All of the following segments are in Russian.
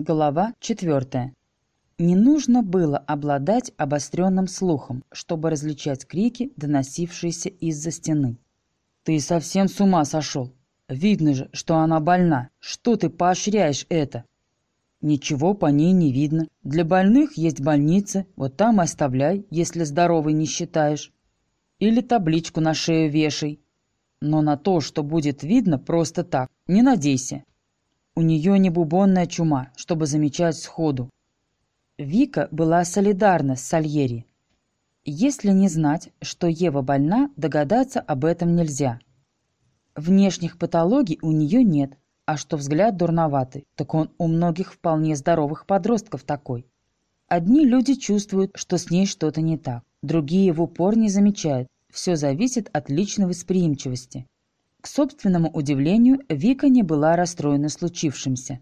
Глава 4. Не нужно было обладать обостренным слухом, чтобы различать крики, доносившиеся из-за стены. «Ты совсем с ума сошел! Видно же, что она больна! Что ты поощряешь это?» «Ничего по ней не видно. Для больных есть больницы, вот там оставляй, если здоровый не считаешь. Или табличку на шею вешай. Но на то, что будет видно просто так, не надейся. У нее не бубонная чума, чтобы замечать сходу. Вика была солидарна с Сальери. Если не знать, что Ева больна, догадаться об этом нельзя. Внешних патологий у нее нет, а что взгляд дурноватый, так он у многих вполне здоровых подростков такой. Одни люди чувствуют, что с ней что-то не так, другие в упор не замечают. Все зависит от личной восприимчивости. К собственному удивлению, Вика не была расстроена случившимся.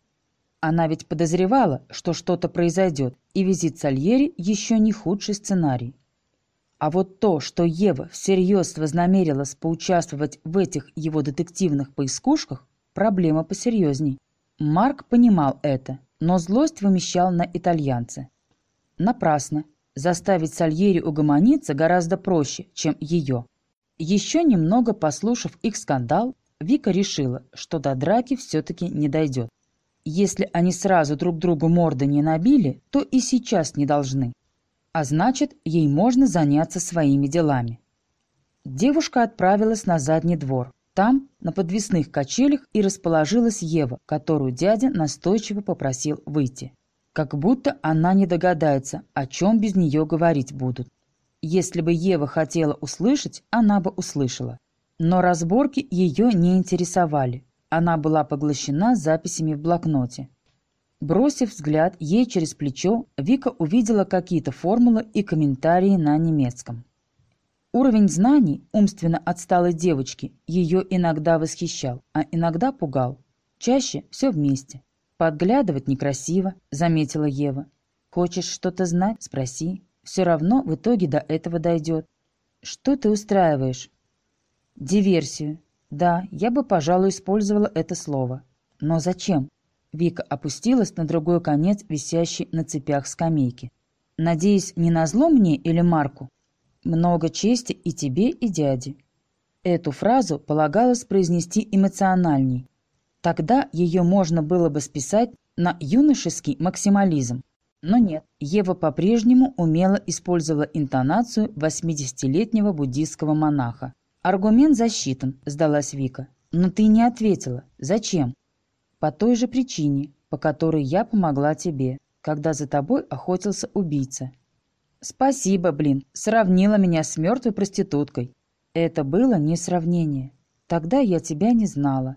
Она ведь подозревала, что что-то произойдет, и визит Сальери еще не худший сценарий. А вот то, что Ева всерьез вознамерилась поучаствовать в этих его детективных поискушках, проблема посерьезней. Марк понимал это, но злость вымещал на итальянце. Напрасно. Заставить Сальери угомониться гораздо проще, чем ее. Еще немного послушав их скандал, Вика решила, что до драки все-таки не дойдет. Если они сразу друг другу морды не набили, то и сейчас не должны. А значит, ей можно заняться своими делами. Девушка отправилась на задний двор. Там, на подвесных качелях, и расположилась Ева, которую дядя настойчиво попросил выйти. Как будто она не догадается, о чем без нее говорить будут. Если бы Ева хотела услышать, она бы услышала. Но разборки ее не интересовали. Она была поглощена записями в блокноте. Бросив взгляд ей через плечо, Вика увидела какие-то формулы и комментарии на немецком. Уровень знаний умственно отсталой девочки ее иногда восхищал, а иногда пугал. Чаще все вместе. «Подглядывать некрасиво», — заметила Ева. «Хочешь что-то знать? Спроси». Все равно в итоге до этого дойдет. Что ты устраиваешь? Диверсию. Да, я бы, пожалуй, использовала это слово. Но зачем? Вика опустилась на другой конец висящей на цепях скамейки. Надеюсь, не на зло мне или Марку? Много чести и тебе, и дяде. Эту фразу полагалось произнести эмоциональней. Тогда ее можно было бы списать на юношеский максимализм. Но нет, Ева по-прежнему умело использовала интонацию 80-летнего буддийского монаха. «Аргумент засчитан», – сдалась Вика. «Но ты не ответила. Зачем?» «По той же причине, по которой я помогла тебе, когда за тобой охотился убийца». «Спасибо, блин, сравнила меня с мертвой проституткой». «Это было не сравнение. Тогда я тебя не знала.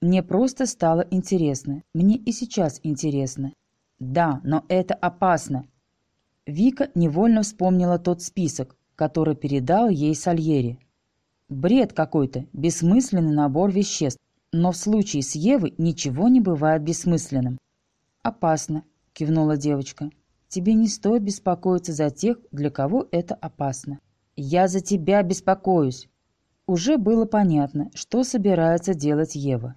Мне просто стало интересно. Мне и сейчас интересно. Да, но это опасно. Вика невольно вспомнила тот список, который передал ей Сальери. Бред какой-то, бессмысленный набор веществ. Но в случае с Евой ничего не бывает бессмысленным. «Опасно», — кивнула девочка. «Тебе не стоит беспокоиться за тех, для кого это опасно». «Я за тебя беспокоюсь». Уже было понятно, что собирается делать Ева.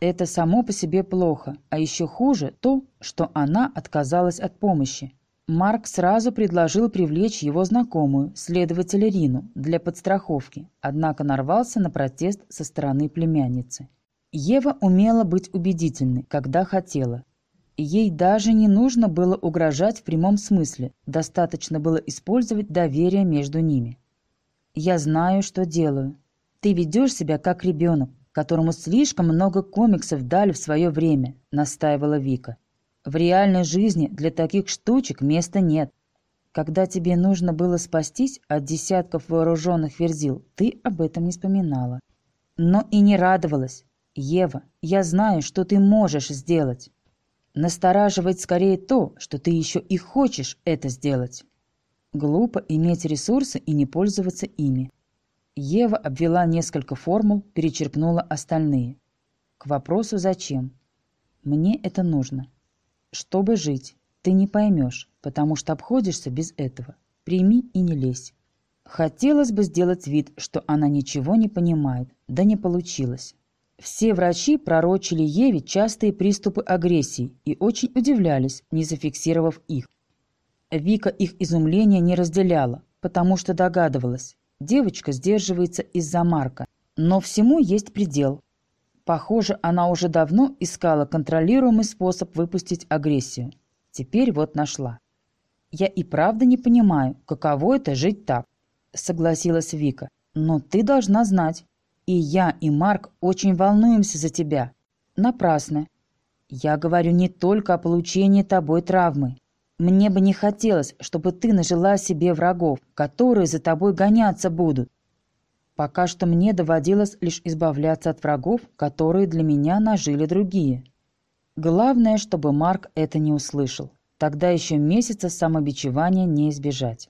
Это само по себе плохо, а еще хуже то, что она отказалась от помощи. Марк сразу предложил привлечь его знакомую, следователя Рину, для подстраховки, однако нарвался на протест со стороны племянницы. Ева умела быть убедительной, когда хотела. Ей даже не нужно было угрожать в прямом смысле, достаточно было использовать доверие между ними. «Я знаю, что делаю. Ты ведешь себя как ребенок, которому слишком много комиксов дали в свое время», — настаивала Вика. «В реальной жизни для таких штучек места нет. Когда тебе нужно было спастись от десятков вооруженных верзил, ты об этом не вспоминала. Но и не радовалась. Ева, я знаю, что ты можешь сделать. Настораживает скорее то, что ты еще и хочешь это сделать. Глупо иметь ресурсы и не пользоваться ими. Ева обвела несколько формул, перечеркнула остальные. К вопросу «зачем?». Мне это нужно. Чтобы жить, ты не поймешь, потому что обходишься без этого. Прими и не лезь. Хотелось бы сделать вид, что она ничего не понимает, да не получилось. Все врачи пророчили Еве частые приступы агрессии и очень удивлялись, не зафиксировав их. Вика их изумление не разделяла, потому что догадывалась, девочка сдерживается из-за Марка. Но всему есть предел. Похоже, она уже давно искала контролируемый способ выпустить агрессию. Теперь вот нашла. «Я и правда не понимаю, каково это жить так», — согласилась Вика. «Но ты должна знать. И я, и Марк очень волнуемся за тебя. Напрасно. Я говорю не только о получении тобой травмы. Мне бы не хотелось, чтобы ты нажила себе врагов, которые за тобой гоняться будут. Пока что мне доводилось лишь избавляться от врагов, которые для меня нажили другие. Главное, чтобы Марк это не услышал. Тогда еще месяца самобичевания не избежать.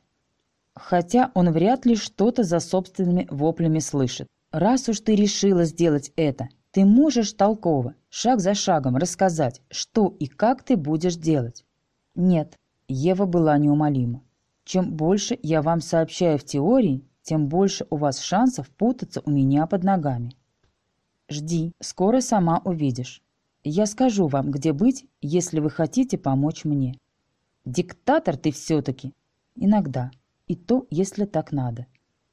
Хотя он вряд ли что-то за собственными воплями слышит. Раз уж ты решила сделать это, ты можешь толково, шаг за шагом рассказать, что и как ты будешь делать. Нет, Ева была неумолима. Чем больше я вам сообщаю в теории, тем больше у вас шансов путаться у меня под ногами. Жди, скоро сама увидишь. Я скажу вам, где быть, если вы хотите помочь мне. Диктатор ты все-таки. Иногда. И то, если так надо.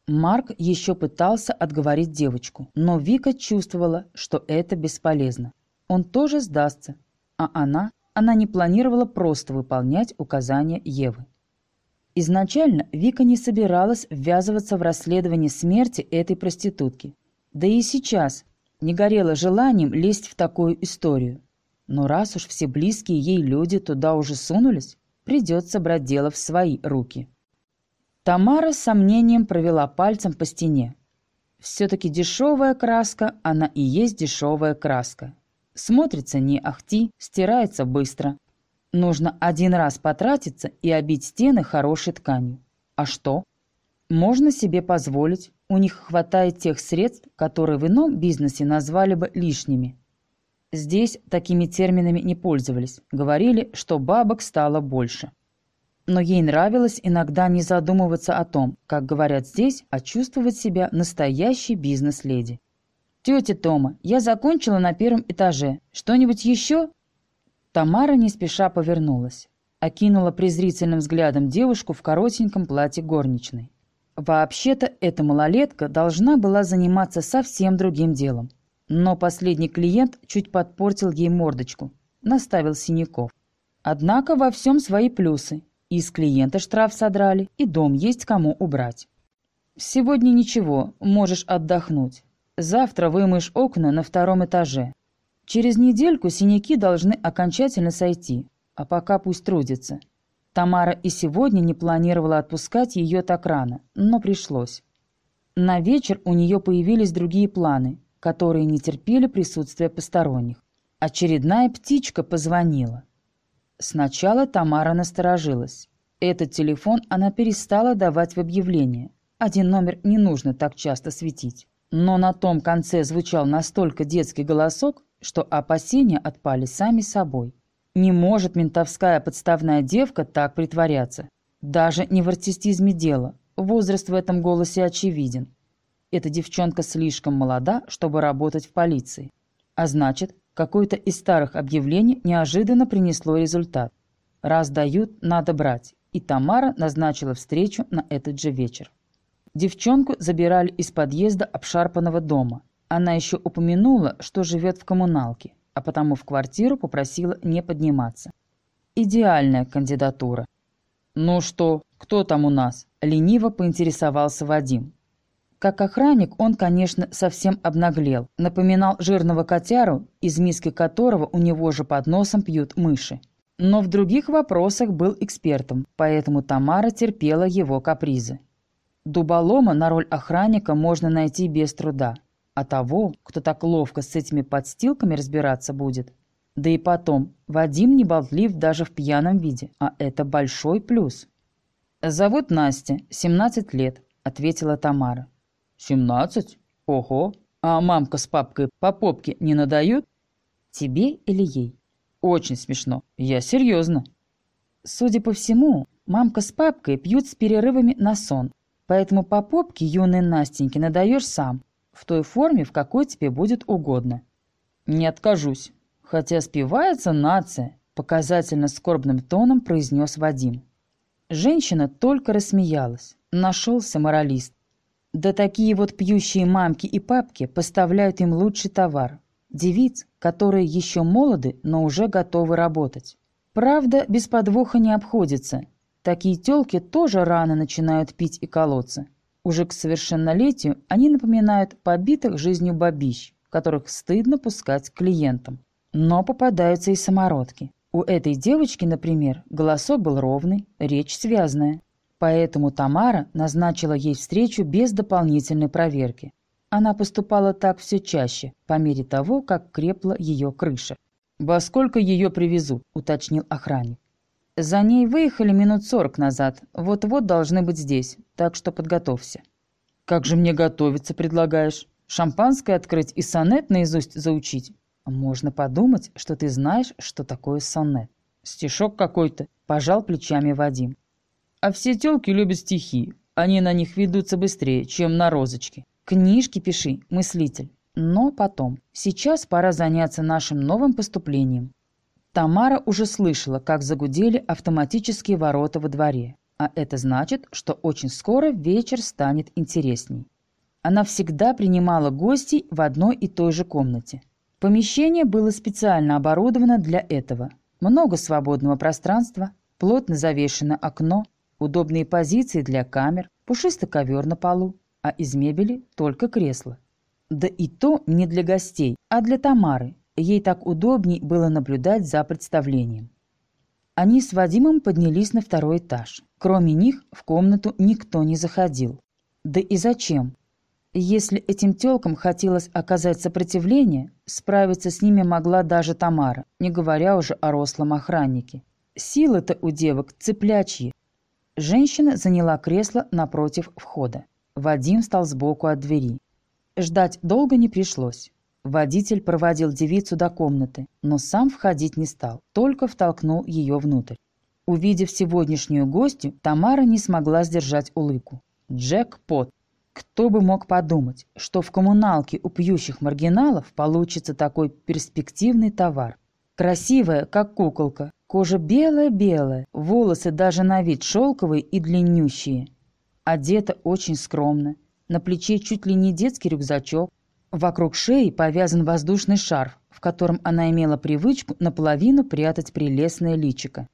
Марк еще пытался отговорить девочку, но Вика чувствовала, что это бесполезно. Он тоже сдастся, а она она не планировала просто выполнять указания Евы. Изначально Вика не собиралась ввязываться в расследование смерти этой проститутки. Да и сейчас не горела желанием лезть в такую историю. Но раз уж все близкие ей люди туда уже сунулись, придется брать дело в свои руки. Тамара с сомнением провела пальцем по стене. Все-таки дешевая краска, она и есть дешевая краска. Смотрится не ахти, стирается быстро. Нужно один раз потратиться и обить стены хорошей тканью. А что? Можно себе позволить. У них хватает тех средств, которые в ином бизнесе назвали бы лишними. Здесь такими терминами не пользовались. Говорили, что бабок стало больше. Но ей нравилось иногда не задумываться о том, как говорят здесь, а чувствовать себя настоящей бизнес-леди. «Тетя Тома, я закончила на первом этаже. Что-нибудь еще?» Тамара не спеша повернулась. Окинула презрительным взглядом девушку в коротеньком платье горничной. Вообще-то эта малолетка должна была заниматься совсем другим делом. Но последний клиент чуть подпортил ей мордочку, наставил синяков. Однако во всем свои плюсы. И с клиента штраф содрали, и дом есть кому убрать. Сегодня ничего, можешь отдохнуть. Завтра вымоешь окна на втором этаже. Через недельку синяки должны окончательно сойти, а пока пусть трудится. Тамара и сегодня не планировала отпускать ее так рано, но пришлось. На вечер у нее появились другие планы, которые не терпели присутствия посторонних. Очередная птичка позвонила. Сначала Тамара насторожилась. Этот телефон она перестала давать в объявление. Один номер не нужно так часто светить. Но на том конце звучал настолько детский голосок, что опасения отпали сами собой. Не может ментовская подставная девка так притворяться. Даже не в артистизме дело. Возраст в этом голосе очевиден. Эта девчонка слишком молода, чтобы работать в полиции. А значит, какое-то из старых объявлений неожиданно принесло результат. Раз дают, надо брать. И Тамара назначила встречу на этот же вечер. Девчонку забирали из подъезда обшарпанного дома. Она еще упомянула, что живет в коммуналке, а потому в квартиру попросила не подниматься. Идеальная кандидатура. «Ну что, кто там у нас?» – лениво поинтересовался Вадим. Как охранник он, конечно, совсем обнаглел. Напоминал жирного котяру, из миски которого у него же под носом пьют мыши. Но в других вопросах был экспертом, поэтому Тамара терпела его капризы. Дуболома на роль охранника можно найти без труда. А того, кто так ловко с этими подстилками разбираться будет. Да и потом, Вадим не болтлив даже в пьяном виде, а это большой плюс. «Зовут Настя, 17 лет», — ответила Тамара. «17? Ого! А мамка с папкой по попке не надают?» «Тебе или ей?» «Очень смешно. Я серьезно». Судя по всему, мамка с папкой пьют с перерывами на сон, Поэтому по попке юной Настеньке надаешь сам, в той форме, в какой тебе будет угодно. «Не откажусь. Хотя спивается нация», — показательно скорбным тоном произнес Вадим. Женщина только рассмеялась. Нашелся моралист. Да такие вот пьющие мамки и папки поставляют им лучший товар. Девиц, которые еще молоды, но уже готовы работать. Правда, без подвоха не обходится. Такие тёлки тоже рано начинают пить и колоться. Уже к совершеннолетию они напоминают побитых жизнью бабищ, которых стыдно пускать клиентам. Но попадаются и самородки. У этой девочки, например, голосок был ровный, речь связная. Поэтому Тамара назначила ей встречу без дополнительной проверки. Она поступала так все чаще, по мере того, как крепла ее крыша. «Во сколько ее привезут?» – уточнил охранник. «За ней выехали минут сорок назад. Вот-вот должны быть здесь, так что подготовься». «Как же мне готовиться, предлагаешь? Шампанское открыть и сонет наизусть заучить?» «Можно подумать, что ты знаешь, что такое сонет. Стишок какой-то», – пожал плечами Вадим. «А все тёлки любят стихи. Они на них ведутся быстрее, чем на розочки. Книжки пиши, мыслитель. Но потом. Сейчас пора заняться нашим новым поступлением». Тамара уже слышала, как загудели автоматические ворота во дворе. А это значит, что очень скоро вечер станет интересней. Она всегда принимала гостей в одной и той же комнате. Помещение было специально оборудовано для этого. Много свободного пространства, плотно завешено окно, удобные позиции для камер, пушистый ковер на полу, а из мебели только кресло. Да и то не для гостей, а для Тамары. Ей так удобней было наблюдать за представлением. Они с Вадимом поднялись на второй этаж. Кроме них в комнату никто не заходил. Да и зачем? Если этим тёлкам хотелось оказать сопротивление, справиться с ними могла даже Тамара, не говоря уже о рослом охраннике. Силы-то у девок цыплячьи. Женщина заняла кресло напротив входа. Вадим стал сбоку от двери. Ждать долго не пришлось. Водитель проводил девицу до комнаты, но сам входить не стал, только втолкнул ее внутрь. Увидев сегодняшнюю гостью, Тамара не смогла сдержать улыбку. Джек-пот. Кто бы мог подумать, что в коммуналке у пьющих маргиналов получится такой перспективный товар. Красивая, как куколка, кожа белая-белая, волосы даже на вид шелковые и длиннющие. Одета очень скромно, на плече чуть ли не детский рюкзачок, вокруг шеи повязан воздушный шарф, в котором она имела привычку наполовину прятать прелестное личико.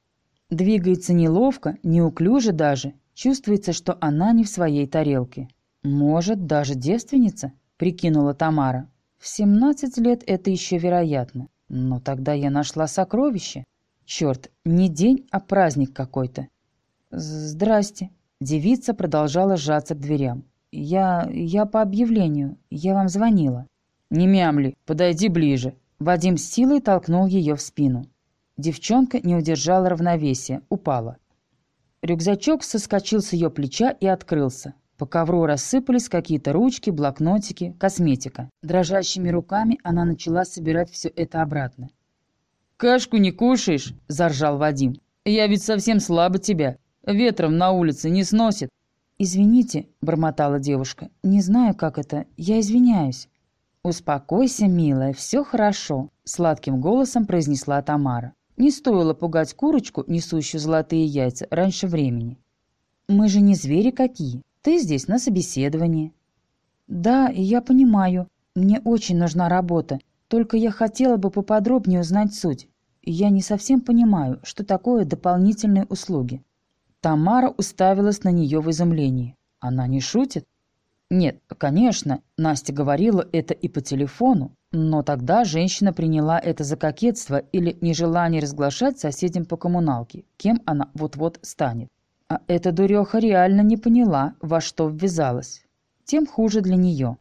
Двигается неловко, неуклюже даже, чувствуется, что она не в своей тарелке. «Может, даже девственница?» – прикинула Тамара. «В семнадцать лет это еще вероятно. Но тогда я нашла сокровище. Черт, не день, а праздник какой-то». «Здрасте». Девица продолжала сжаться к дверям. «Я... я по объявлению. Я вам звонила». «Не мямли, подойди ближе». Вадим с силой толкнул ее в спину. Девчонка не удержала равновесия, упала. Рюкзачок соскочил с ее плеча и открылся. По ковру рассыпались какие-то ручки, блокнотики, косметика. Дрожащими руками она начала собирать все это обратно. «Кашку не кушаешь?» – заржал Вадим. «Я ведь совсем слабо тебя. Ветром на улице не сносит». «Извините», – бормотала девушка. «Не знаю, как это. Я извиняюсь». «Успокойся, милая, все хорошо», – сладким голосом произнесла Тамара. Не стоило пугать курочку, несущую золотые яйца, раньше времени. «Мы же не звери какие. Ты здесь на собеседовании». «Да, я понимаю. Мне очень нужна работа. Только я хотела бы поподробнее узнать суть. Я не совсем понимаю, что такое дополнительные услуги». Тамара уставилась на нее в изумлении. Она не шутит? Нет, конечно, Настя говорила это и по телефону, но тогда женщина приняла это за кокетство или нежелание разглашать соседям по коммуналке, кем она вот-вот станет. А эта дуреха реально не поняла, во что ввязалась. Тем хуже для нее.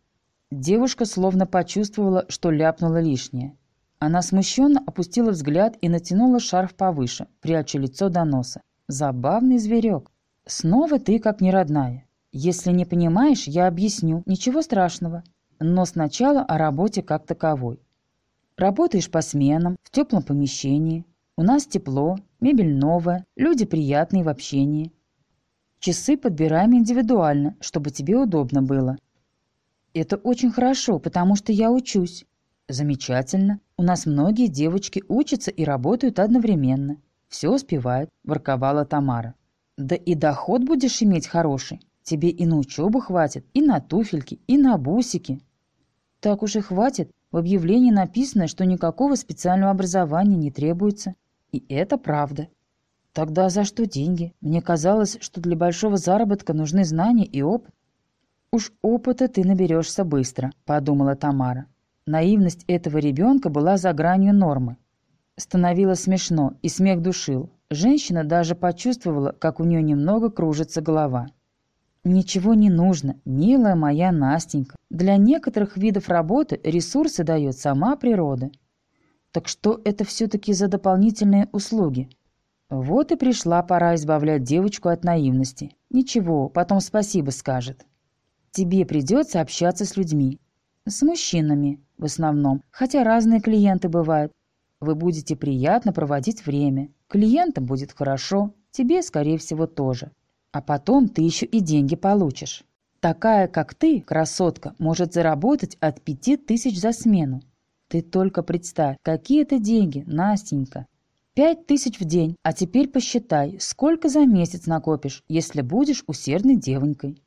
Девушка словно почувствовала, что ляпнула лишнее. Она смущенно опустила взгляд и натянула шарф повыше, пряча лицо до носа. Забавный зверек. Снова ты как неродная. Если не понимаешь, я объясню. Ничего страшного. Но сначала о работе как таковой. Работаешь по сменам, в теплом помещении. У нас тепло, мебель новая, люди приятные в общении. Часы подбираем индивидуально, чтобы тебе удобно было. Это очень хорошо, потому что я учусь. Замечательно. У нас многие девочки учатся и работают одновременно. Все успевают, ворковала Тамара. Да и доход будешь иметь хороший. Тебе и на учебу хватит, и на туфельки, и на бусики. Так уж и хватит. В объявлении написано, что никакого специального образования не требуется. И это правда. Тогда за что деньги? Мне казалось, что для большого заработка нужны знания и опыт. «Уж опыта ты наберешься быстро», — подумала Тамара. Наивность этого ребенка была за гранью нормы. Становилось смешно, и смех душил. Женщина даже почувствовала, как у нее немного кружится голова. «Ничего не нужно, милая моя Настенька. Для некоторых видов работы ресурсы дает сама природа. Так что это все-таки за дополнительные услуги?» Вот и пришла пора избавлять девочку от наивности. Ничего, потом спасибо скажет. Тебе придется общаться с людьми. С мужчинами в основном, хотя разные клиенты бывают. Вы будете приятно проводить время. Клиентам будет хорошо, тебе, скорее всего, тоже. А потом ты еще и деньги получишь. Такая, как ты, красотка, может заработать от пяти тысяч за смену. Ты только представь, какие это деньги, Настенька. Пять тысяч в день, а теперь посчитай, сколько за месяц накопишь, если будешь усердной девонькой.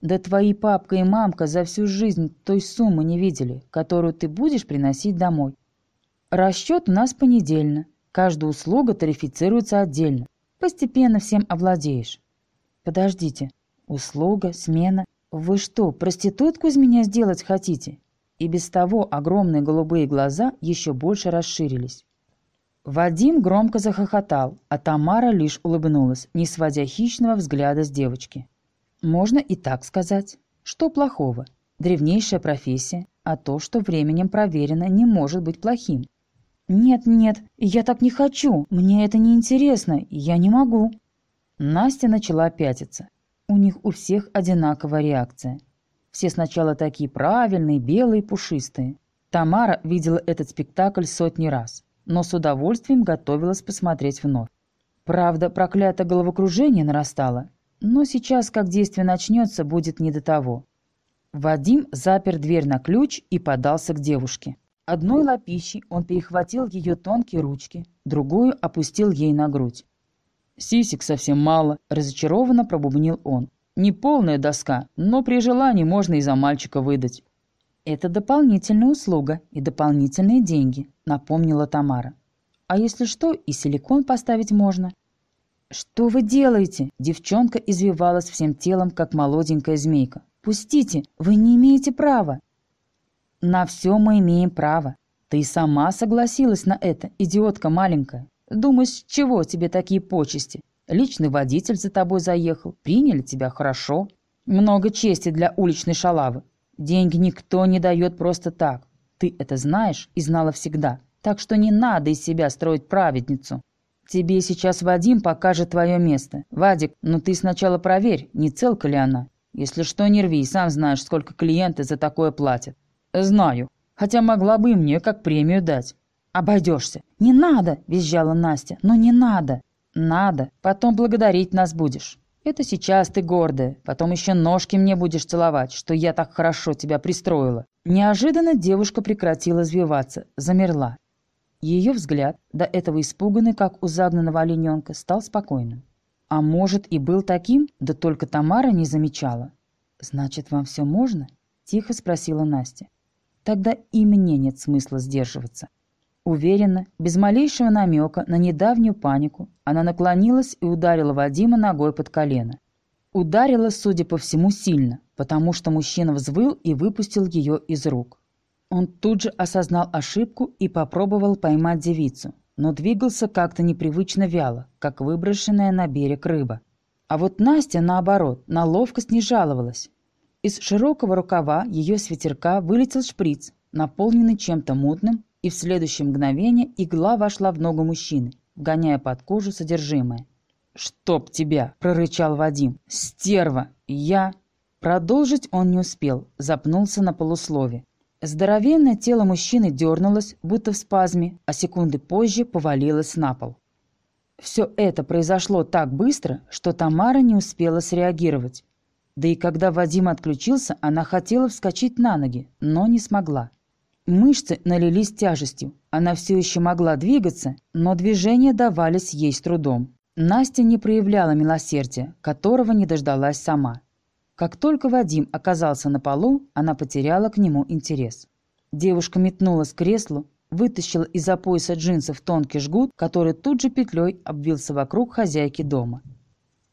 Да твои папка и мамка за всю жизнь той суммы не видели, которую ты будешь приносить домой. Расчет у нас понедельно. Каждая услуга тарифицируется отдельно. Постепенно всем овладеешь. Подождите. Услуга, смена. Вы что, проститутку из меня сделать хотите? И без того огромные голубые глаза еще больше расширились. Вадим громко захохотал, а Тамара лишь улыбнулась, не сводя хищного взгляда с девочки. Можно и так сказать. Что плохого? Древнейшая профессия, а то, что временем проверено, не может быть плохим. «Нет, нет, я так не хочу, мне это не интересно, я не могу». Настя начала пятиться. У них у всех одинаковая реакция. Все сначала такие правильные, белые, пушистые. Тамара видела этот спектакль сотни раз но с удовольствием готовилась посмотреть вновь. Правда, проклятое головокружение нарастало, но сейчас, как действие начнется, будет не до того. Вадим запер дверь на ключ и подался к девушке. Одной лапищей он перехватил ее тонкие ручки, другую опустил ей на грудь. «Сисик совсем мало», – разочарованно пробубнил он. «Не полная доска, но при желании можно и за мальчика выдать». «Это дополнительная услуга и дополнительные деньги», — напомнила Тамара. «А если что, и силикон поставить можно». «Что вы делаете?» Девчонка извивалась всем телом, как молоденькая змейка. «Пустите! Вы не имеете права!» «На все мы имеем право. Ты сама согласилась на это, идиотка маленькая. Думаешь, чего тебе такие почести? Личный водитель за тобой заехал, приняли тебя хорошо. Много чести для уличной шалавы. Деньги никто не дает просто так. Ты это знаешь и знала всегда. Так что не надо из себя строить праведницу. Тебе сейчас Вадим покажет твое место. Вадик, ну ты сначала проверь, не целка ли она. Если что, не рви, сам знаешь, сколько клиенты за такое платят. Знаю. Хотя могла бы и мне как премию дать. Обойдешься. Не надо, визжала Настя. Но не надо. Надо. Потом благодарить нас будешь. Это сейчас ты гордая, потом еще ножки мне будешь целовать, что я так хорошо тебя пристроила». Неожиданно девушка прекратила извиваться, замерла. Ее взгляд, до этого испуганный, как у загнанного олененка, стал спокойным. А может и был таким, да только Тамара не замечала. «Значит, вам все можно?» – тихо спросила Настя. «Тогда и мне нет смысла сдерживаться». Уверенно, без малейшего намека на недавнюю панику, она наклонилась и ударила Вадима ногой под колено. Ударила, судя по всему, сильно, потому что мужчина взвыл и выпустил ее из рук. Он тут же осознал ошибку и попробовал поймать девицу, но двигался как-то непривычно вяло, как выброшенная на берег рыба. А вот Настя, наоборот, на ловкость не жаловалась. Из широкого рукава ее свитерка вылетел шприц, наполненный чем-то мутным и в следующее мгновение игла вошла в ногу мужчины, вгоняя под кожу содержимое. «Чтоб тебя!» – прорычал Вадим. «Стерва! Я...» Продолжить он не успел, запнулся на полуслове. Здоровенное тело мужчины дернулось, будто в спазме, а секунды позже повалилось на пол. Все это произошло так быстро, что Тамара не успела среагировать. Да и когда Вадим отключился, она хотела вскочить на ноги, но не смогла. Мышцы налились тяжестью. Она все еще могла двигаться, но движения давались ей с трудом. Настя не проявляла милосердия, которого не дождалась сама. Как только Вадим оказался на полу, она потеряла к нему интерес. Девушка метнулась к креслу, вытащила из-за пояса джинсов тонкий жгут, который тут же петлей обвился вокруг хозяйки дома.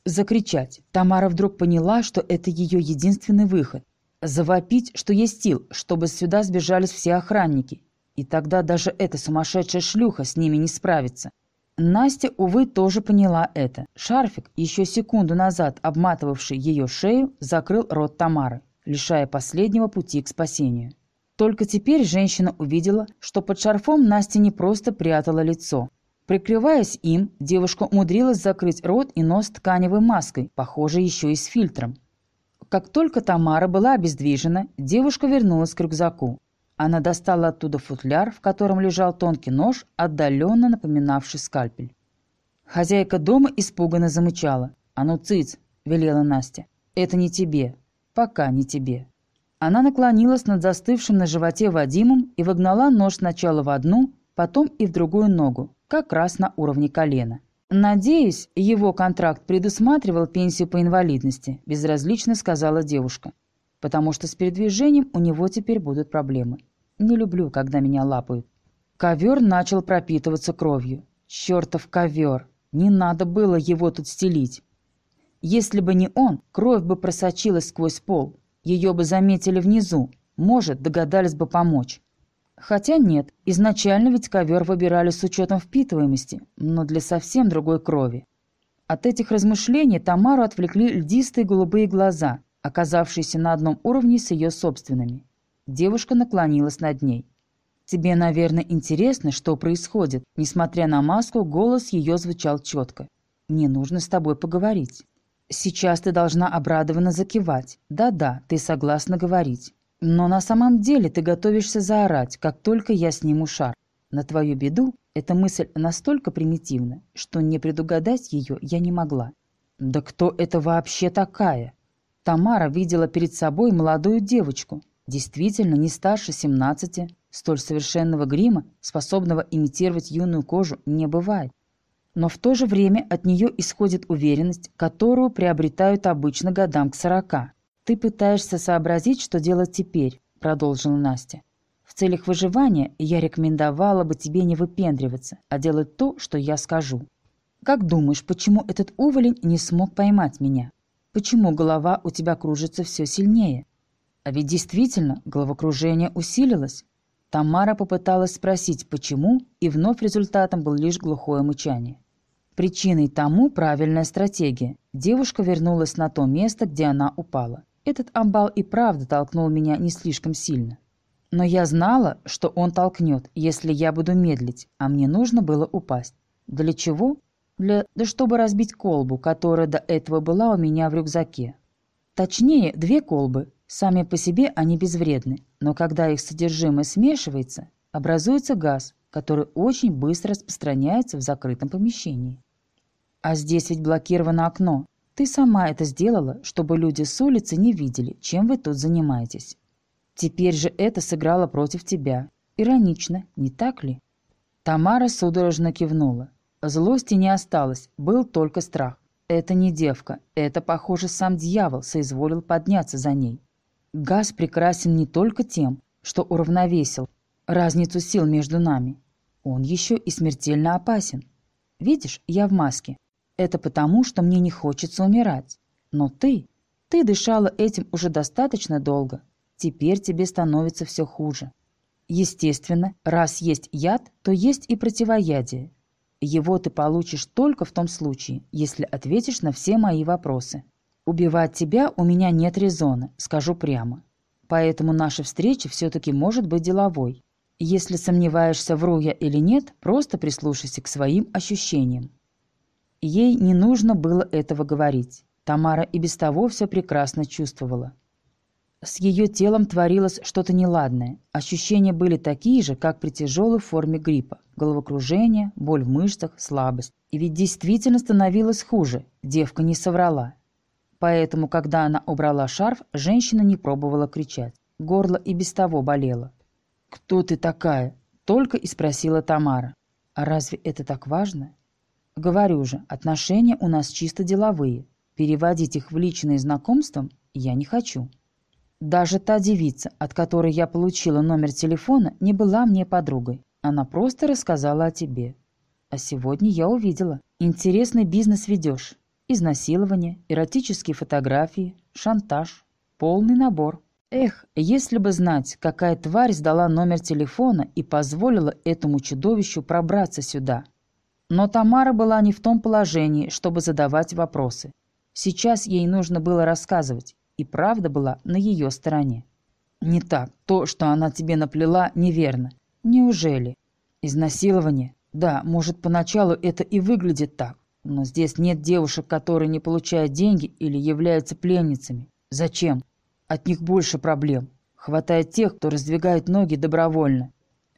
Закричать. Тамара вдруг поняла, что это ее единственный выход. Завопить, что есть сил, чтобы сюда сбежались все охранники. И тогда даже эта сумасшедшая шлюха с ними не справится. Настя, увы, тоже поняла это. Шарфик, еще секунду назад обматывавший ее шею, закрыл рот Тамары, лишая последнего пути к спасению. Только теперь женщина увидела, что под шарфом Настя не просто прятала лицо. Прикрываясь им, девушка умудрилась закрыть рот и нос тканевой маской, похожей еще и с фильтром. Как только Тамара была обездвижена, девушка вернулась к рюкзаку. Она достала оттуда футляр, в котором лежал тонкий нож, отдаленно напоминавший скальпель. Хозяйка дома испуганно замычала. «А ну, цыц!» – велела Настя. «Это не тебе. Пока не тебе». Она наклонилась над застывшим на животе Вадимом и выгнала нож сначала в одну, потом и в другую ногу, как раз на уровне колена. «Надеюсь, его контракт предусматривал пенсию по инвалидности», – безразлично сказала девушка. «Потому что с передвижением у него теперь будут проблемы. Не люблю, когда меня лапают». Ковер начал пропитываться кровью. «Чертов ковер! Не надо было его тут стелить!» Если бы не он, кровь бы просочилась сквозь пол. Ее бы заметили внизу. Может, догадались бы помочь. Хотя нет, изначально ведь ковер выбирали с учетом впитываемости, но для совсем другой крови. От этих размышлений Тамару отвлекли льдистые голубые глаза, оказавшиеся на одном уровне с ее собственными. Девушка наклонилась над ней. «Тебе, наверное, интересно, что происходит». Несмотря на маску, голос ее звучал четко. «Мне нужно с тобой поговорить». «Сейчас ты должна обрадованно закивать. Да-да, ты согласна говорить. Но на самом деле ты готовишься заорать, как только я сниму шар. На твою беду эта мысль настолько примитивна, что не предугадать ее я не могла. Да кто это вообще такая? Тамара видела перед собой молодую девочку, действительно не старше 17, столь совершенного грима, способного имитировать юную кожу, не бывает. Но в то же время от нее исходит уверенность, которую приобретают обычно годам к сорока. «Ты пытаешься сообразить, что делать теперь», — продолжила Настя. «В целях выживания я рекомендовала бы тебе не выпендриваться, а делать то, что я скажу. Как думаешь, почему этот уволень не смог поймать меня? Почему голова у тебя кружится все сильнее? А ведь действительно головокружение усилилось». Тамара попыталась спросить, почему, и вновь результатом был лишь глухое мычание. Причиной тому правильная стратегия. Девушка вернулась на то место, где она упала. Этот амбал и правда толкнул меня не слишком сильно. Но я знала, что он толкнет, если я буду медлить, а мне нужно было упасть. Для чего? Для... Да чтобы разбить колбу, которая до этого была у меня в рюкзаке. Точнее, две колбы. Сами по себе они безвредны, но когда их содержимое смешивается, образуется газ, который очень быстро распространяется в закрытом помещении. А здесь ведь блокировано окно, ты сама это сделала, чтобы люди с улицы не видели, чем вы тут занимаетесь. Теперь же это сыграло против тебя. Иронично, не так ли?» Тамара судорожно кивнула. Злости не осталось, был только страх. Это не девка, это, похоже, сам дьявол соизволил подняться за ней. Газ прекрасен не только тем, что уравновесил разницу сил между нами. Он еще и смертельно опасен. Видишь, я в маске. Это потому, что мне не хочется умирать. Но ты, ты дышала этим уже достаточно долго. Теперь тебе становится все хуже. Естественно, раз есть яд, то есть и противоядие. Его ты получишь только в том случае, если ответишь на все мои вопросы. Убивать тебя у меня нет резона, скажу прямо. Поэтому наша встреча все-таки может быть деловой. Если сомневаешься, вру я или нет, просто прислушайся к своим ощущениям. Ей не нужно было этого говорить. Тамара и без того все прекрасно чувствовала. С ее телом творилось что-то неладное. Ощущения были такие же, как при тяжелой форме гриппа. Головокружение, боль в мышцах, слабость. И ведь действительно становилось хуже. Девка не соврала. Поэтому, когда она убрала шарф, женщина не пробовала кричать. Горло и без того болело. «Кто ты такая?» — только и спросила Тамара. «А разве это так важно?» «Говорю же, отношения у нас чисто деловые. Переводить их в личные знакомства я не хочу». Даже та девица, от которой я получила номер телефона, не была мне подругой. Она просто рассказала о тебе. А сегодня я увидела. Интересный бизнес ведешь. Изнасилование, эротические фотографии, шантаж. Полный набор. Эх, если бы знать, какая тварь сдала номер телефона и позволила этому чудовищу пробраться сюда. Но Тамара была не в том положении, чтобы задавать вопросы. Сейчас ей нужно было рассказывать, и правда была на ее стороне. «Не так. То, что она тебе наплела, неверно. Неужели? Изнасилование? Да, может, поначалу это и выглядит так. Но здесь нет девушек, которые не получают деньги или являются пленницами. Зачем? От них больше проблем. Хватает тех, кто раздвигает ноги добровольно.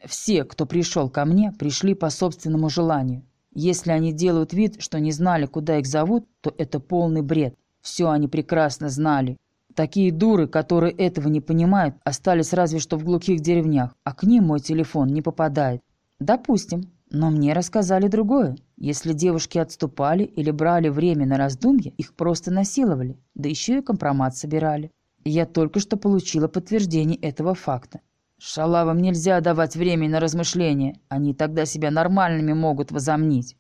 Все, кто пришел ко мне, пришли по собственному желанию. Если они делают вид, что не знали, куда их зовут, то это полный бред. Все они прекрасно знали. Такие дуры, которые этого не понимают, остались разве что в глухих деревнях, а к ним мой телефон не попадает. Допустим. Но мне рассказали другое. Если девушки отступали или брали время на раздумье, их просто насиловали, да еще и компромат собирали. Я только что получила подтверждение этого факта. Шалавам нельзя давать время на размышления, они тогда себя нормальными могут возомнить.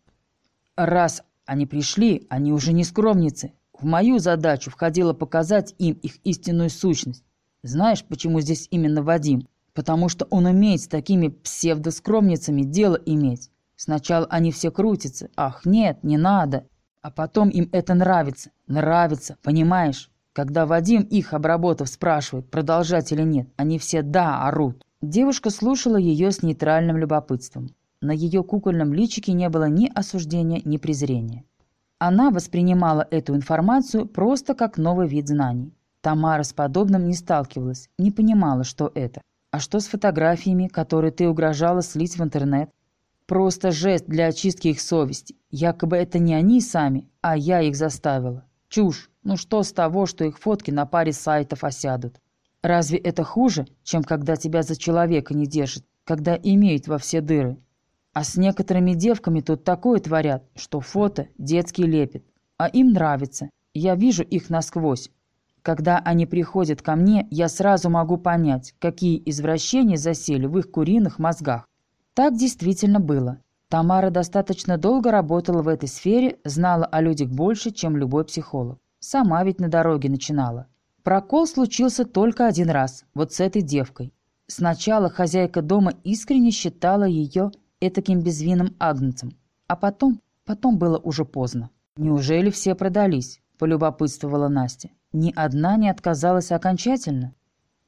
Раз они пришли, они уже не скромницы. В мою задачу входило показать им их истинную сущность. Знаешь, почему здесь именно Вадим? Потому что он умеет с такими псевдоскромницами дело иметь. Сначала они все крутятся. Ах, нет, не надо. А потом им это нравится. Нравится, понимаешь? Когда Вадим их, обработав, спрашивает, продолжать или нет, они все «да» орут. Девушка слушала ее с нейтральным любопытством. На ее кукольном личике не было ни осуждения, ни презрения. Она воспринимала эту информацию просто как новый вид знаний. Тамара с подобным не сталкивалась, не понимала, что это. А что с фотографиями, которые ты угрожала слить в интернет? Просто жест для очистки их совести. Якобы это не они сами, а я их заставила. Чушь. Ну что с того, что их фотки на паре сайтов осядут? Разве это хуже, чем когда тебя за человека не держат, когда имеют во все дыры? А с некоторыми девками тут такое творят, что фото детский лепит. А им нравится. Я вижу их насквозь. Когда они приходят ко мне, я сразу могу понять, какие извращения засели в их куриных мозгах. Так действительно было. Тамара достаточно долго работала в этой сфере, знала о людях больше, чем любой психолог. Сама ведь на дороге начинала. Прокол случился только один раз, вот с этой девкой. Сначала хозяйка дома искренне считала ее этаким безвинным агнцем, а потом, потом было уже поздно. «Неужели все продались?» – полюбопытствовала Настя. «Ни одна не отказалась окончательно?»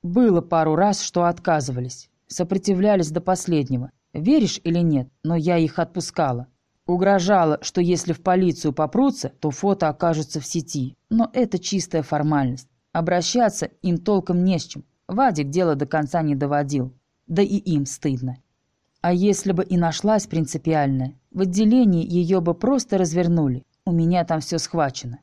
«Было пару раз, что отказывались. Сопротивлялись до последнего. Веришь или нет, но я их отпускала. Угрожала, что если в полицию попрутся, то фото окажутся в сети. Но это чистая формальность. Обращаться им толком не с чем. Вадик дело до конца не доводил. Да и им стыдно. А если бы и нашлась принципиальная, в отделении ее бы просто развернули. У меня там все схвачено.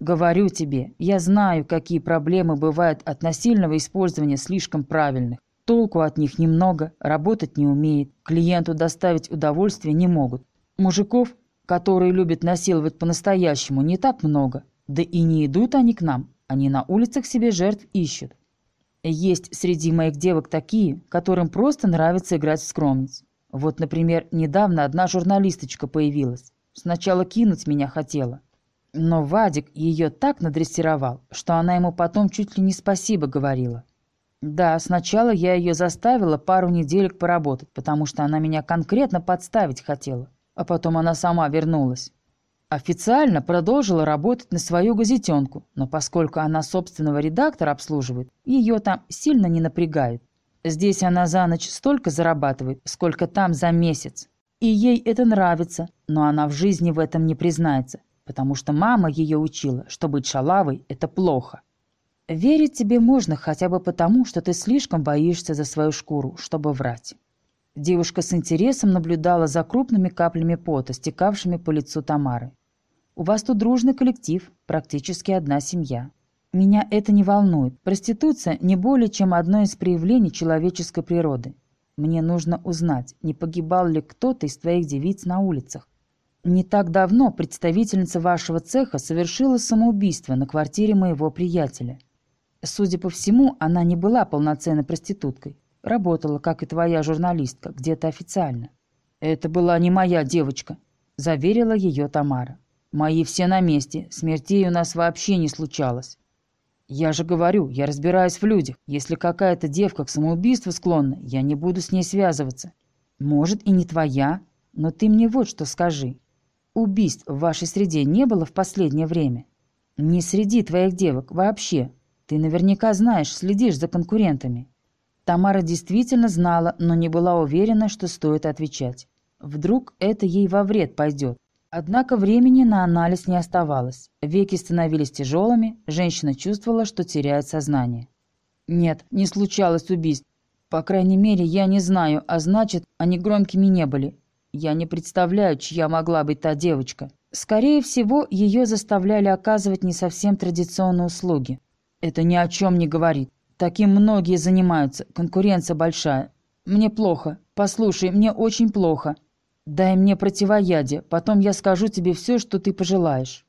Говорю тебе, я знаю, какие проблемы бывают от насильного использования слишком правильных. Толку от них немного, работать не умеет, клиенту доставить удовольствие не могут. Мужиков, которые любят насиловать по-настоящему, не так много. Да и не идут они к нам. Они на улицах себе жертв ищут. Есть среди моих девок такие, которым просто нравится играть в скромниц. Вот, например, недавно одна журналисточка появилась. Сначала кинуть меня хотела. Но Вадик ее так надрессировал, что она ему потом чуть ли не спасибо говорила. Да, сначала я ее заставила пару неделек поработать, потому что она меня конкретно подставить хотела а потом она сама вернулась. Официально продолжила работать на свою газетенку, но поскольку она собственного редактора обслуживает, ее там сильно не напрягает. Здесь она за ночь столько зарабатывает, сколько там за месяц. И ей это нравится, но она в жизни в этом не признается, потому что мама ее учила, что быть шалавой – это плохо. Верить тебе можно хотя бы потому, что ты слишком боишься за свою шкуру, чтобы врать. Девушка с интересом наблюдала за крупными каплями пота, стекавшими по лицу Тамары. «У вас тут дружный коллектив, практически одна семья. Меня это не волнует. Проституция не более чем одно из проявлений человеческой природы. Мне нужно узнать, не погибал ли кто-то из твоих девиц на улицах. Не так давно представительница вашего цеха совершила самоубийство на квартире моего приятеля. Судя по всему, она не была полноценной проституткой. Работала, как и твоя журналистка, где-то официально. «Это была не моя девочка», — заверила ее Тамара. «Мои все на месте, смертей у нас вообще не случалось». «Я же говорю, я разбираюсь в людях. Если какая-то девка к самоубийству склонна, я не буду с ней связываться. Может, и не твоя, но ты мне вот что скажи. Убийств в вашей среде не было в последнее время? Не среди твоих девок вообще. Ты наверняка знаешь, следишь за конкурентами». Тамара действительно знала, но не была уверена, что стоит отвечать. Вдруг это ей во вред пойдет. Однако времени на анализ не оставалось. Веки становились тяжелыми, женщина чувствовала, что теряет сознание. Нет, не случалось убийств. По крайней мере, я не знаю, а значит, они громкими не были. Я не представляю, чья могла быть та девочка. Скорее всего, ее заставляли оказывать не совсем традиционные услуги. Это ни о чем не говорит. Таким многие занимаются, конкуренция большая. Мне плохо. Послушай, мне очень плохо. «Дай мне противоядие, потом я скажу тебе все, что ты пожелаешь».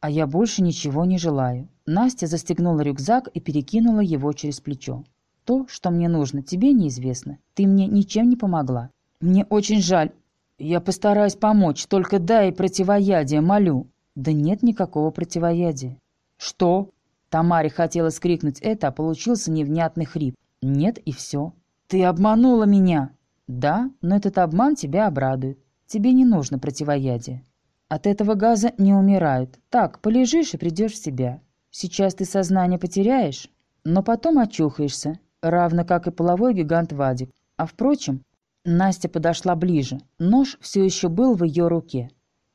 А я больше ничего не желаю. Настя застегнула рюкзак и перекинула его через плечо. «То, что мне нужно, тебе неизвестно. Ты мне ничем не помогла. Мне очень жаль. Я постараюсь помочь, только дай противоядие, молю». «Да нет никакого противоядия». «Что?» Тамаре хотелось крикнуть это, а получился невнятный хрип. «Нет, и все». «Ты обманула меня!» Да, но этот обман тебя обрадует. Тебе не нужно противоядие. От этого газа не умирают. Так, полежишь и придешь в себя. Сейчас ты сознание потеряешь, но потом очухаешься, равно как и половой гигант Вадик. А впрочем, Настя подошла ближе. Нож все еще был в ее руке.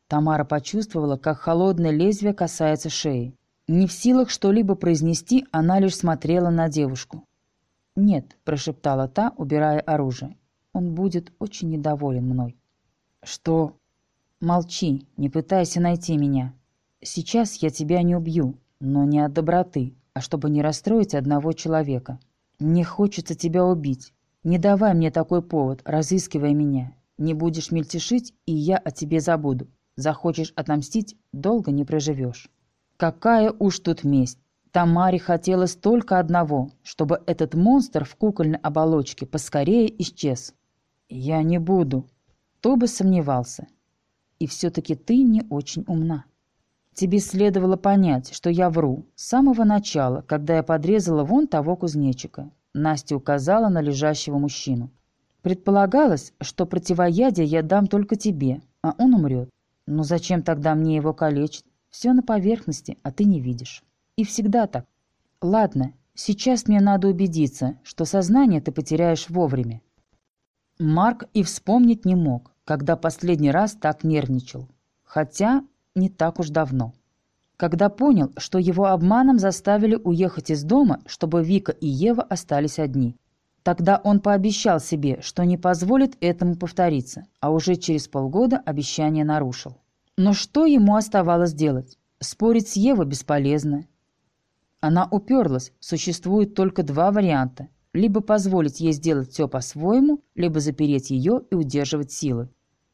Тамара почувствовала, как холодное лезвие касается шеи. Не в силах что-либо произнести, она лишь смотрела на девушку. «Нет», – прошептала та, убирая оружие. Он будет очень недоволен мной. Что? Молчи, не пытайся найти меня. Сейчас я тебя не убью, но не от доброты, а чтобы не расстроить одного человека. Мне хочется тебя убить. Не давай мне такой повод, разыскивай меня. Не будешь мельтешить, и я о тебе забуду. Захочешь отомстить, долго не проживешь. Какая уж тут месть. Тамаре хотелось только одного, чтобы этот монстр в кукольной оболочке поскорее исчез. «Я не буду». Кто бы сомневался. И все-таки ты не очень умна. Тебе следовало понять, что я вру с самого начала, когда я подрезала вон того кузнечика. Настя указала на лежащего мужчину. Предполагалось, что противоядие я дам только тебе, а он умрет. Но зачем тогда мне его калечить? Все на поверхности, а ты не видишь. И всегда так. Ладно, сейчас мне надо убедиться, что сознание ты потеряешь вовремя. Марк и вспомнить не мог, когда последний раз так нервничал. Хотя не так уж давно. Когда понял, что его обманом заставили уехать из дома, чтобы Вика и Ева остались одни. Тогда он пообещал себе, что не позволит этому повториться, а уже через полгода обещание нарушил. Но что ему оставалось делать? Спорить с Евой бесполезно. Она уперлась, существует только два варианта – либо позволить ей сделать все по-своему, либо запереть ее и удерживать силы.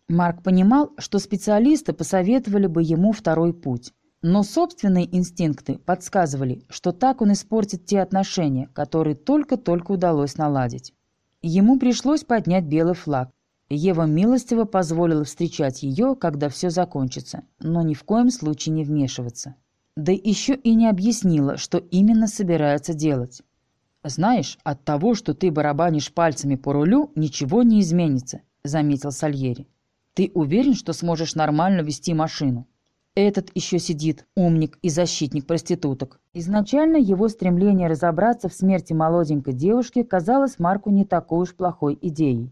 Марк понимал, что специалисты посоветовали бы ему второй путь. Но собственные инстинкты подсказывали, что так он испортит те отношения, которые только-только удалось наладить. Ему пришлось поднять белый флаг. Ева милостиво позволила встречать ее, когда все закончится, но ни в коем случае не вмешиваться. Да еще и не объяснила, что именно собирается делать. «Знаешь, от того, что ты барабанишь пальцами по рулю, ничего не изменится», — заметил Сальери. «Ты уверен, что сможешь нормально вести машину?» Этот еще сидит, умник и защитник проституток. Изначально его стремление разобраться в смерти молоденькой девушки казалось Марку не такой уж плохой идеей.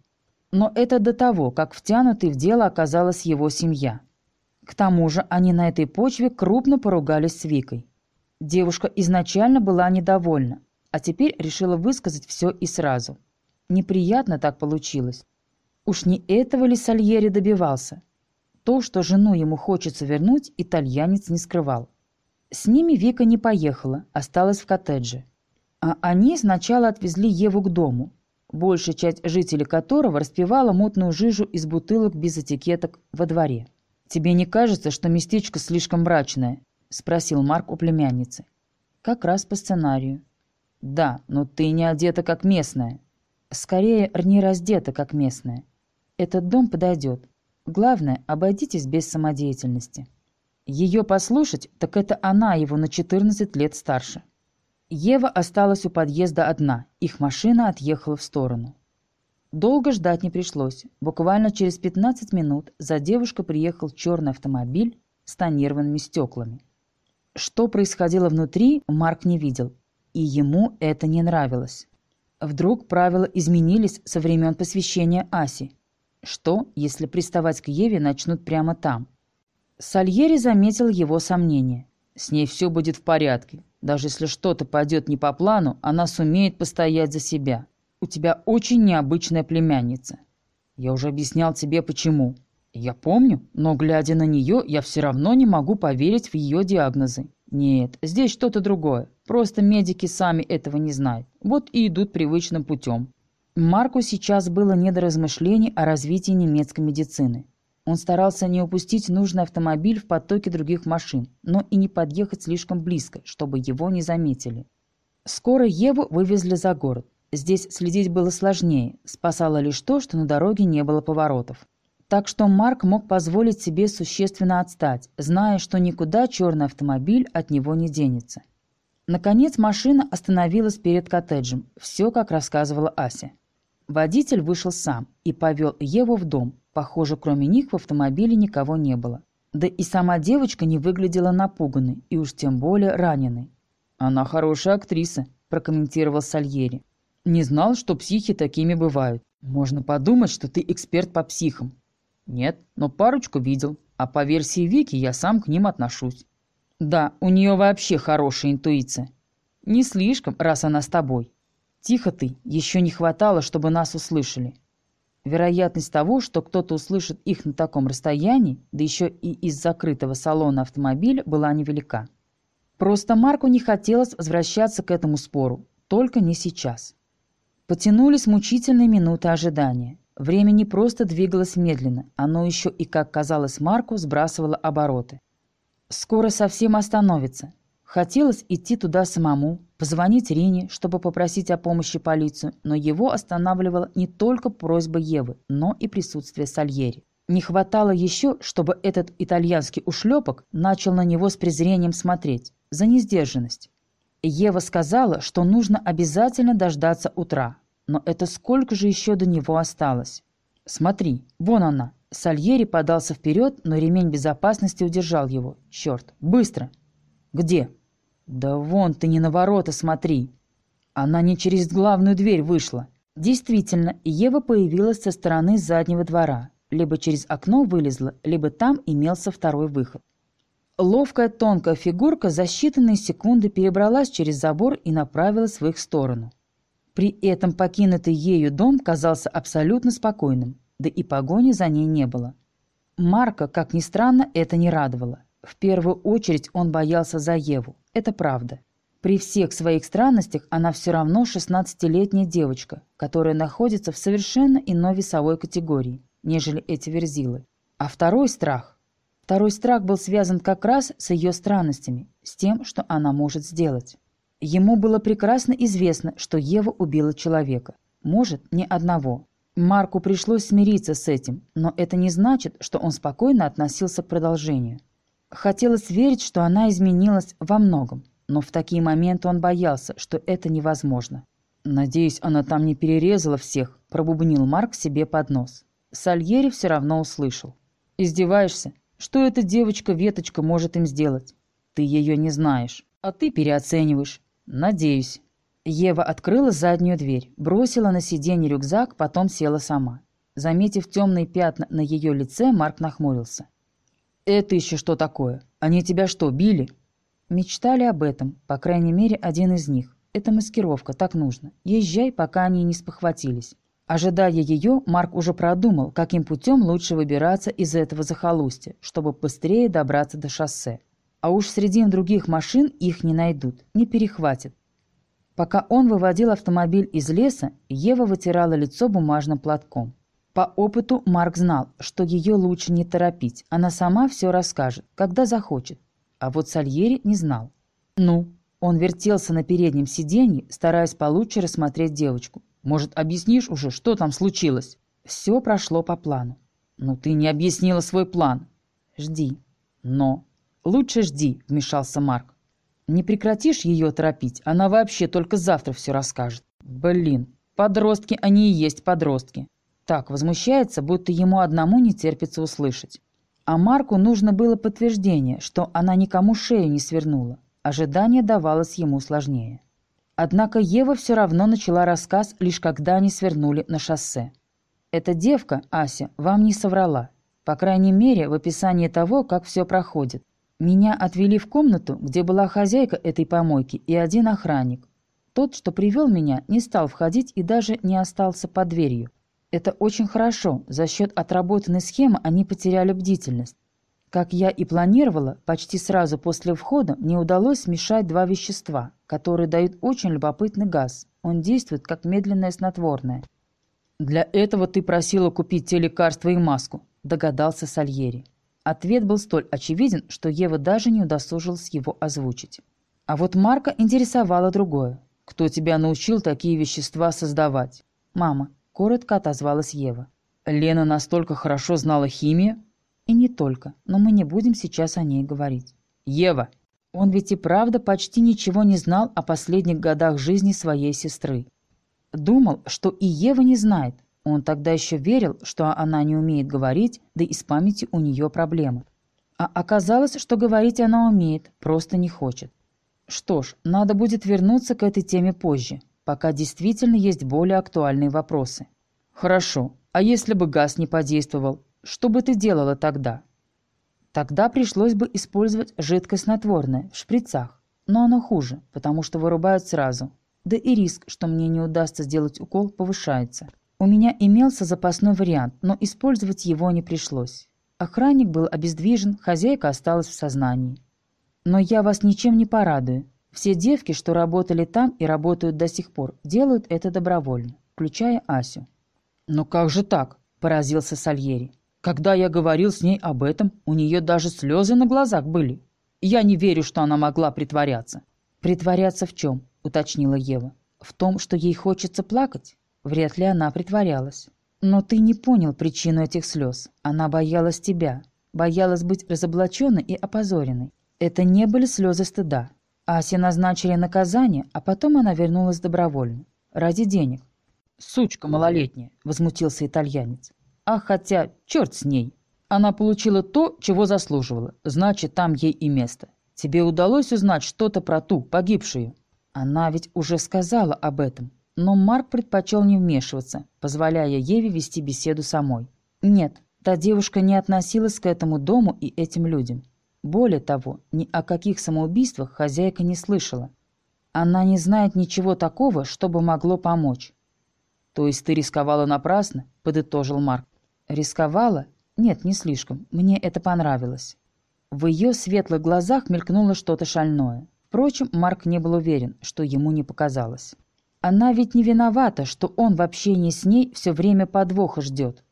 Но это до того, как втянутой в дело оказалась его семья. К тому же они на этой почве крупно поругались с Викой. Девушка изначально была недовольна, а теперь решила высказать все и сразу. Неприятно так получилось. Уж не этого ли Сальери добивался? То, что жену ему хочется вернуть, итальянец не скрывал. С ними Вика не поехала, осталась в коттедже. А они сначала отвезли Еву к дому. Большая часть жителей которого распивала мутную жижу из бутылок без этикеток во дворе. «Тебе не кажется, что местечко слишком мрачное?» – спросил Марк у племянницы. «Как раз по сценарию». «Да, но ты не одета как местная». «Скорее, не раздета как местная. Этот дом подойдет. Главное, обойдитесь без самодеятельности». Ее послушать, так это она его на 14 лет старше. Ева осталась у подъезда одна, их машина отъехала в сторону. Долго ждать не пришлось. Буквально через 15 минут за девушкой приехал черный автомобиль с тонированными стеклами. Что происходило внутри, Марк не видел, и ему это не нравилось. Вдруг правила изменились со времен посвящения Аси. Что, если приставать к Еве начнут прямо там? Сальери заметил его сомнения. С ней все будет в порядке. Даже если что-то пойдет не по плану, она сумеет постоять за себя. У тебя очень необычная племянница. Я уже объяснял тебе, почему. Я помню, но, глядя на нее, я все равно не могу поверить в ее диагнозы. Нет, здесь что-то другое. Просто медики сами этого не знают. Вот и идут привычным путем. Марку сейчас было не до размышлений о развитии немецкой медицины. Он старался не упустить нужный автомобиль в потоке других машин, но и не подъехать слишком близко, чтобы его не заметили. Скоро Еву вывезли за город. Здесь следить было сложнее, спасало лишь то, что на дороге не было поворотов. Так что Марк мог позволить себе существенно отстать, зная, что никуда черный автомобиль от него не денется. Наконец машина остановилась перед коттеджем, все как рассказывала Ася. Водитель вышел сам и повел Еву в дом, Похоже, кроме них в автомобиле никого не было. Да и сама девочка не выглядела напуганной, и уж тем более раненой. «Она хорошая актриса», – прокомментировал Сальери. «Не знал, что психи такими бывают. Можно подумать, что ты эксперт по психам». «Нет, но парочку видел, а по версии Вики я сам к ним отношусь». «Да, у нее вообще хорошая интуиция». «Не слишком, раз она с тобой». «Тихо ты, еще не хватало, чтобы нас услышали». Вероятность того, что кто-то услышит их на таком расстоянии, да еще и из закрытого салона автомобиля, была невелика. Просто Марку не хотелось возвращаться к этому спору, только не сейчас. Потянулись мучительные минуты ожидания. Время не просто двигалось медленно, оно еще и, как казалось Марку, сбрасывало обороты. Скоро совсем остановится. Хотелось идти туда самому, позвонить Рине, чтобы попросить о помощи полицию, но его останавливала не только просьба Евы, но и присутствие Сальери. Не хватало еще, чтобы этот итальянский ушлепок начал на него с презрением смотреть, за несдержанность. Ева сказала, что нужно обязательно дождаться утра, но это сколько же еще до него осталось? Смотри, вон она. Сальери подался вперед, но ремень безопасности удержал его. Черт, быстро! Где? «Да вон ты не на ворота смотри!» Она не через главную дверь вышла. Действительно, Ева появилась со стороны заднего двора. Либо через окно вылезла, либо там имелся второй выход. Ловкая тонкая фигурка за считанные секунды перебралась через забор и направилась в их сторону. При этом покинутый ею дом казался абсолютно спокойным, да и погони за ней не было. Марка, как ни странно, это не радовало. В первую очередь он боялся за Еву. Это правда. При всех своих странностях она все равно 16-летняя девочка, которая находится в совершенно иной весовой категории, нежели эти верзилы. А второй страх? Второй страх был связан как раз с ее странностями, с тем, что она может сделать. Ему было прекрасно известно, что Ева убила человека. Может, не одного. Марку пришлось смириться с этим, но это не значит, что он спокойно относился к продолжению. Хотелось верить, что она изменилась во многом, но в такие моменты он боялся, что это невозможно. «Надеюсь, она там не перерезала всех», – пробубнил Марк себе под нос. Сальери все равно услышал. «Издеваешься? Что эта девочка-веточка может им сделать? Ты ее не знаешь, а ты переоцениваешь. Надеюсь». Ева открыла заднюю дверь, бросила на сиденье рюкзак, потом села сама. Заметив темные пятна на ее лице, Марк нахмурился. «Это еще что такое? Они тебя что, били?» Мечтали об этом, по крайней мере, один из них. Это маскировка, так нужно. Езжай, пока они не спохватились. Ожидая ее, Марк уже продумал, каким путем лучше выбираться из этого захолустья, чтобы быстрее добраться до шоссе. А уж среди других машин их не найдут, не перехватят. Пока он выводил автомобиль из леса, Ева вытирала лицо бумажным платком. По опыту Марк знал, что ее лучше не торопить, она сама все расскажет, когда захочет. А вот Сальери не знал. «Ну?» Он вертелся на переднем сиденье, стараясь получше рассмотреть девочку. «Может, объяснишь уже, что там случилось?» Все прошло по плану. «Ну ты не объяснила свой план». «Жди». «Но». «Лучше жди», — вмешался Марк. «Не прекратишь ее торопить, она вообще только завтра все расскажет». «Блин, подростки, они и есть подростки». Так возмущается, будто ему одному не терпится услышать. А Марку нужно было подтверждение, что она никому шею не свернула. Ожидание давалось ему сложнее. Однако Ева все равно начала рассказ, лишь когда они свернули на шоссе. «Эта девка, Ася, вам не соврала. По крайней мере, в описании того, как все проходит. Меня отвели в комнату, где была хозяйка этой помойки и один охранник. Тот, что привел меня, не стал входить и даже не остался под дверью. Это очень хорошо. За счет отработанной схемы они потеряли бдительность. Как я и планировала, почти сразу после входа мне удалось смешать два вещества, которые дают очень любопытный газ. Он действует как медленное снотворное. «Для этого ты просила купить те лекарства и маску», – догадался Сальери. Ответ был столь очевиден, что Ева даже не удосужилась его озвучить. А вот Марка интересовало другое. «Кто тебя научил такие вещества создавать?» «Мама», — коротко отозвалась Ева. «Лена настолько хорошо знала химию?» «И не только, но мы не будем сейчас о ней говорить». «Ева!» Он ведь и правда почти ничего не знал о последних годах жизни своей сестры. Думал, что и Ева не знает. Он тогда еще верил, что она не умеет говорить, да и с памятью у нее проблемы. А оказалось, что говорить она умеет, просто не хочет. Что ж, надо будет вернуться к этой теме позже пока действительно есть более актуальные вопросы. Хорошо, а если бы газ не подействовал, что бы ты делала тогда? Тогда пришлось бы использовать жидкое снотворное в шприцах, но оно хуже, потому что вырубают сразу. Да и риск, что мне не удастся сделать укол, повышается. У меня имелся запасной вариант, но использовать его не пришлось. Охранник был обездвижен, хозяйка осталась в сознании. Но я вас ничем не порадую. Все девки, что работали там и работают до сих пор, делают это добровольно, включая Асю. «Но как же так?» – поразился Сальери. «Когда я говорил с ней об этом, у нее даже слезы на глазах были. Я не верю, что она могла притворяться». «Притворяться в чем?» – уточнила Ева. «В том, что ей хочется плакать? Вряд ли она притворялась. Но ты не понял причину этих слез. Она боялась тебя. Боялась быть разоблаченной и опозоренной. Это не были слезы стыда. Асе назначили наказание, а потом она вернулась добровольно. Ради денег. «Сучка малолетняя», — возмутился итальянец. «А хотя, черт с ней. Она получила то, чего заслуживала. Значит, там ей и место. Тебе удалось узнать что-то про ту, погибшую?» Она ведь уже сказала об этом. Но Марк предпочел не вмешиваться, позволяя Еве вести беседу самой. Нет, та девушка не относилась к этому дому и этим людям. Более того, ни о каких самоубийствах хозяйка не слышала. Она не знает ничего такого, чтобы могло помочь. «То есть ты рисковала напрасно?» – подытожил Марк. «Рисковала? Нет, не слишком. Мне это понравилось». В ее светлых глазах мелькнуло что-то шальное. Впрочем, Марк не был уверен, что ему не показалось. Она ведь не виновата, что он в общении с ней все время подвоха ждет.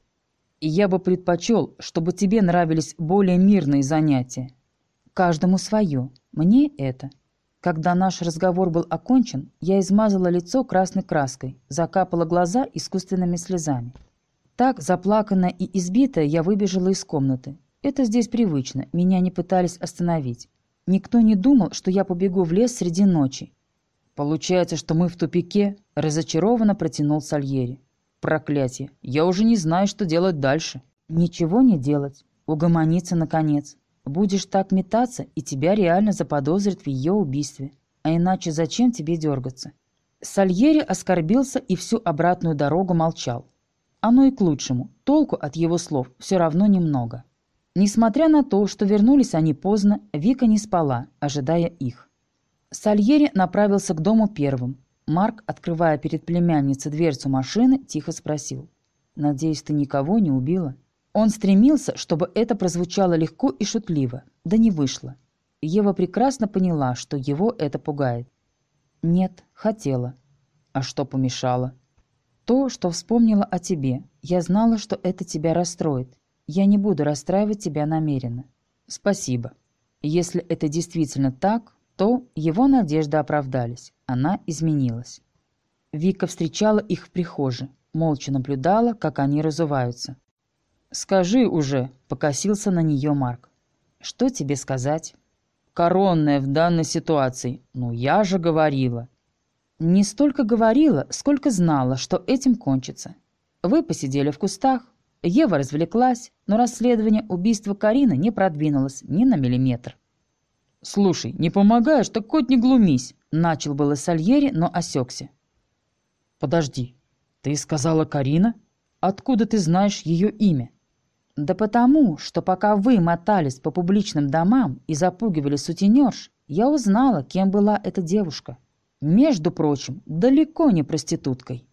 Я бы предпочел, чтобы тебе нравились более мирные занятия. Каждому свое. Мне это. Когда наш разговор был окончен, я измазала лицо красной краской, закапала глаза искусственными слезами. Так, заплаканная и избитая, я выбежала из комнаты. Это здесь привычно, меня не пытались остановить. Никто не думал, что я побегу в лес среди ночи. «Получается, что мы в тупике?» – разочарованно протянул Сальери. «Проклятие! Я уже не знаю, что делать дальше». «Ничего не делать. Угомониться, наконец. Будешь так метаться, и тебя реально заподозрят в ее убийстве. А иначе зачем тебе дергаться?» Сальери оскорбился и всю обратную дорогу молчал. Оно и к лучшему. Толку от его слов все равно немного. Несмотря на то, что вернулись они поздно, Вика не спала, ожидая их. Сальери направился к дому первым. Марк, открывая перед племянницей дверцу машины, тихо спросил. «Надеюсь, ты никого не убила?» Он стремился, чтобы это прозвучало легко и шутливо, да не вышло. Ева прекрасно поняла, что его это пугает. Нет, хотела. А что помешало? То, что вспомнила о тебе. Я знала, что это тебя расстроит. Я не буду расстраивать тебя намеренно. Спасибо. Если это действительно так, то его надежды оправдались. Она изменилась. Вика встречала их в прихожей, молча наблюдала, как они разуваются. «Скажи уже», — покосился на нее Марк. «Что тебе сказать?» «Коронная в данной ситуации. Ну, я же говорила». «Не столько говорила, сколько знала, что этим кончится. Вы посидели в кустах, Ева развлеклась, но расследование убийства Карины не продвинулось ни на миллиметр. «Слушай, не помогаешь, так хоть не глумись!» Начал было Сальери, но осекся. «Подожди, ты сказала Карина? Откуда ты знаешь ее имя?» «Да потому, что пока вы мотались по публичным домам и запугивали сутенерш, я узнала, кем была эта девушка. Между прочим, далеко не проституткой».